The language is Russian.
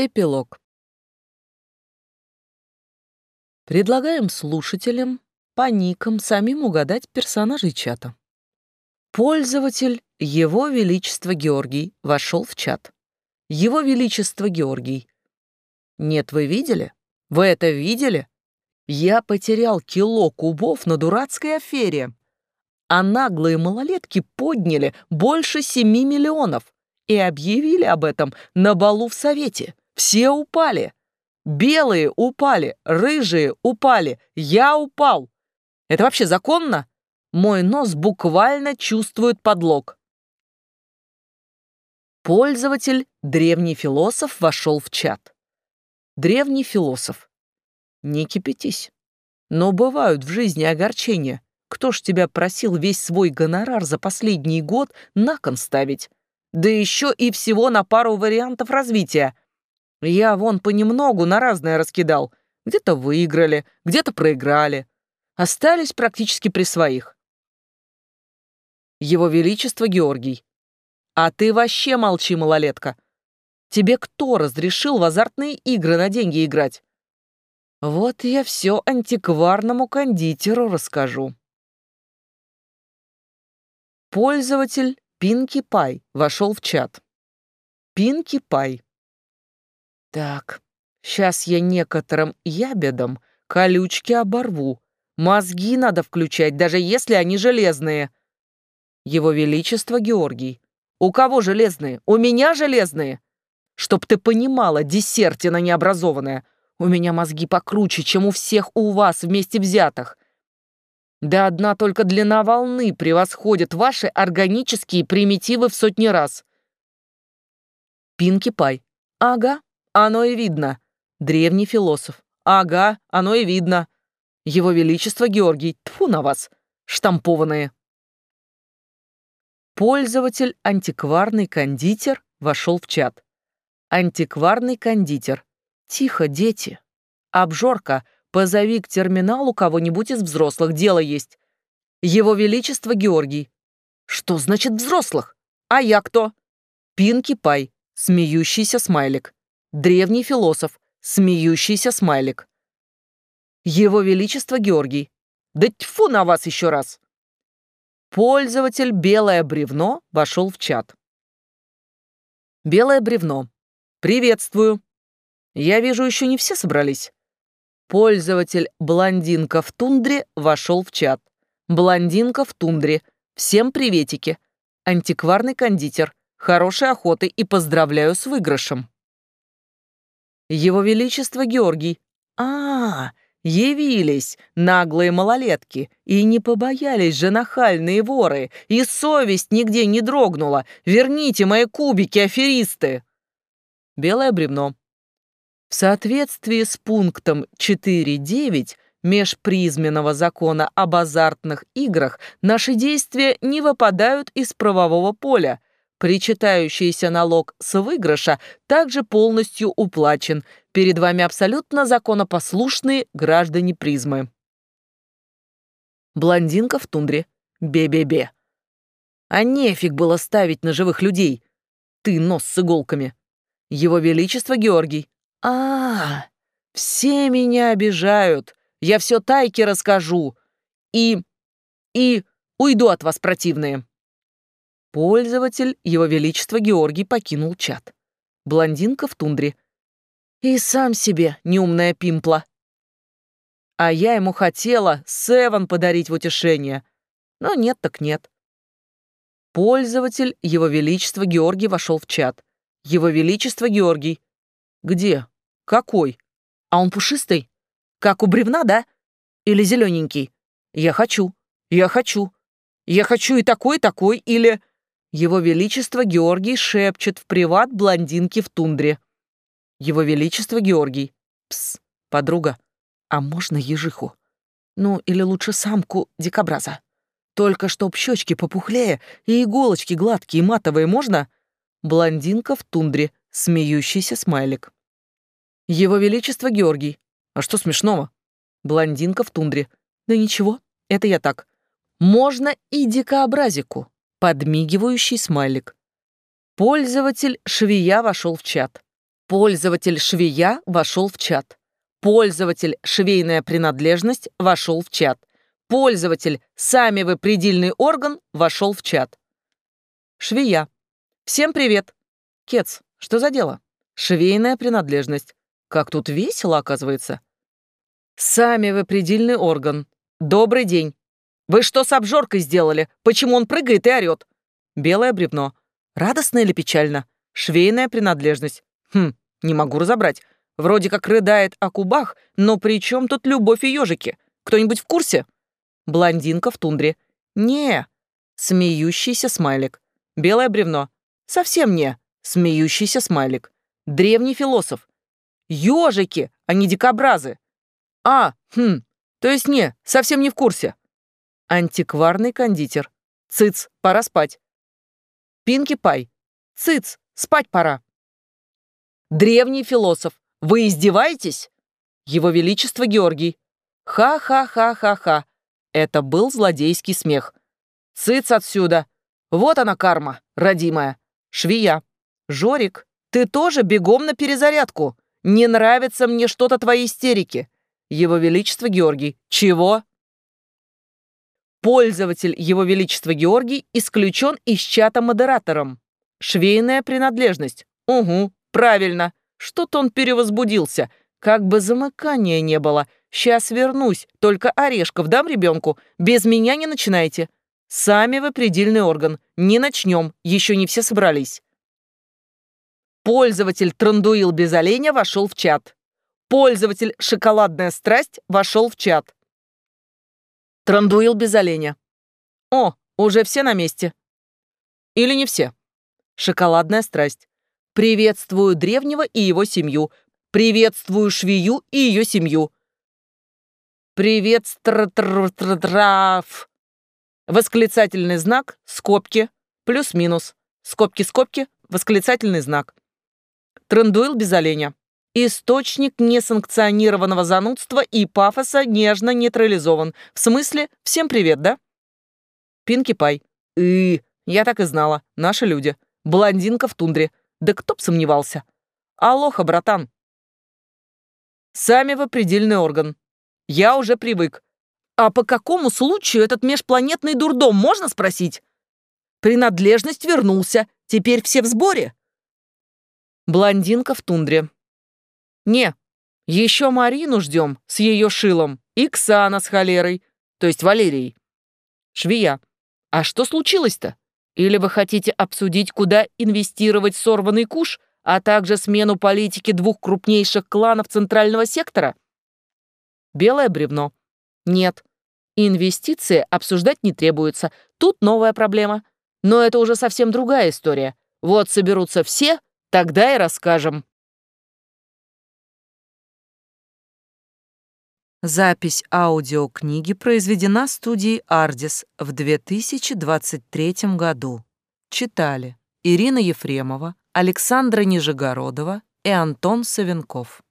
Эпилог. Предлагаем слушателям по никам самим угадать персонажей чата. Пользователь Его Величества Георгий вошел в чат. Его Величество Георгий. Нет, вы видели? Вы это видели? Я потерял кило кубов на дурацкой афере. А наглые малолетки подняли больше семи миллионов и объявили об этом на балу в Совете. Все упали. Белые упали, рыжие упали, я упал. Это вообще законно? Мой нос буквально чувствует подлог. Пользователь, древний философ, вошел в чат. Древний философ. Не кипятись. Но бывают в жизни огорчения. Кто ж тебя просил весь свой гонорар за последний год на кон ставить? Да еще и всего на пару вариантов развития – я вон понемногу на разное раскидал. Где-то выиграли, где-то проиграли. Остались практически при своих. Его Величество Георгий. А ты вообще молчи, малолетка. Тебе кто разрешил в азартные игры на деньги играть? Вот я все антикварному кондитеру расскажу. Пользователь Пинки Пай вошел в чат. Пинки Пай. Так, сейчас я некоторым ябедам колючки оборву. Мозги надо включать, даже если они железные. Его Величество Георгий. У кого железные? У меня железные. Чтоб ты понимала, десертина необразованная. У меня мозги покруче, чем у всех у вас вместе взятых. Да одна только длина волны превосходит ваши органические примитивы в сотни раз. Пинки Пай. Ага, оно и видно. Древний философ. Ага, оно и видно. Его Величество Георгий, тфу на вас, штампованные. Пользователь антикварный кондитер вошел в чат. Антикварный кондитер. Тихо, дети. Обжорка, позови к терминалу кого-нибудь из взрослых, дело есть. Его Величество Георгий. Что значит взрослых? А я кто? Пинки Пай, смеющийся смайлик древний философ, смеющийся смайлик. Его Величество Георгий. Да тьфу на вас еще раз! Пользователь «Белое бревно» вошел в чат. «Белое бревно. Приветствую. Я вижу, еще не все собрались». Пользователь «Блондинка в тундре» вошел в чат. «Блондинка в тундре. Всем приветики. Антикварный кондитер. Хорошей охоты и поздравляю с выигрышем». Его Величество Георгий. А, явились наглые малолетки и не побоялись же нахальные воры, и совесть нигде не дрогнула. Верните мои кубики, аферисты!» Белое бревно. В соответствии с пунктом 4.9 межпризменного закона об азартных играх наши действия не выпадают из правового поля, Причитающийся налог с выигрыша также полностью уплачен. Перед вами абсолютно законопослушные граждане призмы. Блондинка в тундре. Бе-бе-бе. А нефиг было ставить на живых людей. Ты нос с иголками. Его Величество Георгий. а, -а, -а все меня обижают. Я все тайки расскажу. И... и... уйду от вас, противные. Пользователь, его Величества Георгий, покинул чат. Блондинка в тундре. И сам себе, неумная пимпла. А я ему хотела Севан подарить в утешение. Но нет так нет. Пользователь, его Величества Георгий, вошел в чат. Его величество Георгий. Где? Какой? А он пушистый? Как у бревна, да? Или зелененький? Я хочу. Я хочу. Я хочу и такой, и такой, или... Его Величество Георгий шепчет в приват блондинки в тундре. Его Величество Георгий. Пс, подруга, а можно ежиху? Ну, или лучше самку дикобраза. Только чтоб щечки попухлее и иголочки гладкие и матовые можно? Блондинка в тундре, смеющийся смайлик. Его Величество Георгий. А что смешного? Блондинка в тундре. Да ничего, это я так. Можно и дикообразику. Подмигивающий смайлик. Пользователь швея вошел в чат. Пользователь швея вошел в чат. Пользователь швейная принадлежность вошел в чат. Пользователь сами вы предельный орган вошел в чат. Швея. Всем привет. Кец, что за дело? Швейная принадлежность. Как тут весело, оказывается. Сами вы предельный орган. Добрый день. Вы что с обжоркой сделали? Почему он прыгает и орёт? Белое бревно. Радостно или печально? Швейная принадлежность. Хм, не могу разобрать. Вроде как рыдает о кубах, но при чем тут любовь и ежики? Кто-нибудь в курсе? Блондинка в тундре. Не. Смеющийся смайлик. Белое бревно. Совсем не. Смеющийся смайлик. Древний философ. Ёжики, а не дикобразы. А, хм, то есть не, совсем не в курсе. Антикварный кондитер. Цыц, пора спать. Пинки Пай. Цыц, спать пора. Древний философ. Вы издеваетесь? Его Величество Георгий. Ха-ха-ха-ха-ха. Это был злодейский смех. Цыц отсюда. Вот она карма, родимая. Швия, Жорик, ты тоже бегом на перезарядку. Не нравится мне что-то твои истерики. Его Величество Георгий. Чего? Пользователь Его Величества Георгий исключен из чата модератором. Швейная принадлежность. Угу, правильно. Что-то он перевозбудился. Как бы замыкания не было. Сейчас вернусь, только орешков дам ребенку. Без меня не начинайте. Сами вы предельный орган. Не начнем, еще не все собрались. Пользователь Трандуил без оленя вошел в чат. Пользователь Шоколадная страсть вошел в чат. Трандуил без оленя. О, уже все на месте. Или не все. Шоколадная страсть. Приветствую древнего и его семью. Приветствую швею и ее семью. Привет, стр тр тр трав. Восклицательный знак, скобки, плюс-минус. Скобки-скобки, восклицательный знак. Трендуил без оленя. Источник несанкционированного занудства и пафоса нежно нейтрализован. В смысле, всем привет, да? Пинки Пай. И я так и знала. Наши люди. Блондинка в тундре. Да кто б сомневался. Алоха, братан. Сами в определенный орган. Я уже привык. А по какому случаю этот межпланетный дурдом, можно спросить? Принадлежность вернулся. Теперь все в сборе. Блондинка в тундре. Не, еще Марину ждем с ее шилом и Ксана с холерой, то есть Валерией. Швея, а что случилось-то? Или вы хотите обсудить, куда инвестировать сорванный куш, а также смену политики двух крупнейших кланов центрального сектора? Белое бревно. Нет. Инвестиции обсуждать не требуется. Тут новая проблема. Но это уже совсем другая история. Вот соберутся все, тогда и расскажем. Запись аудиокниги произведена студией «Ардис» в 2023 году. Читали Ирина Ефремова, Александра Нижегородова и Антон Савенков.